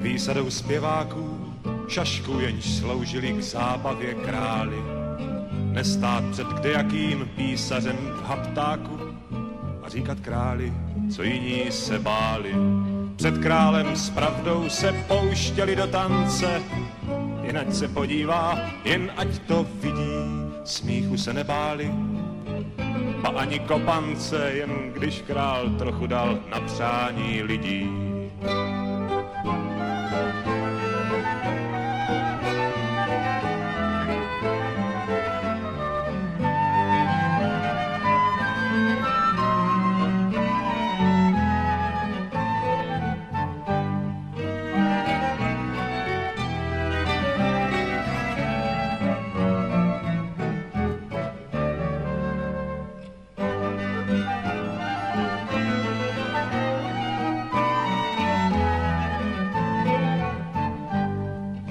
výsadou zpěváků, šašku jenž sloužili k zábavě králi. Nestát před kdejakým písařem v haptáku a říkat králi, co jiní se báli. Před králem s pravdou se pouštěli do tance, jen ať se podívá, jen ať to vidí, smíchu se nebáli. A ani kopance, jen když král trochu dal na přání lidí.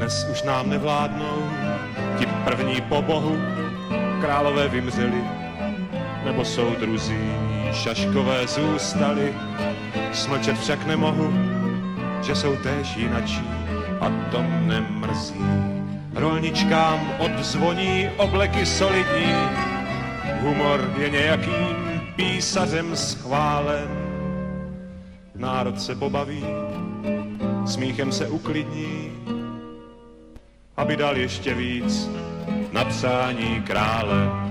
Dnes už nám nevládnou ti první po bohu, králové vymřeli, nebo jsou druzí, šaškové zůstali. Smlčet však nemohu, že jsou též jinačí a to nemrzí. Rolničkám odzvoní obleky solidní, humor je nějakým písařem schválen. Národ se pobaví, smíchem se uklidní, aby dal ještě víc napsání krále.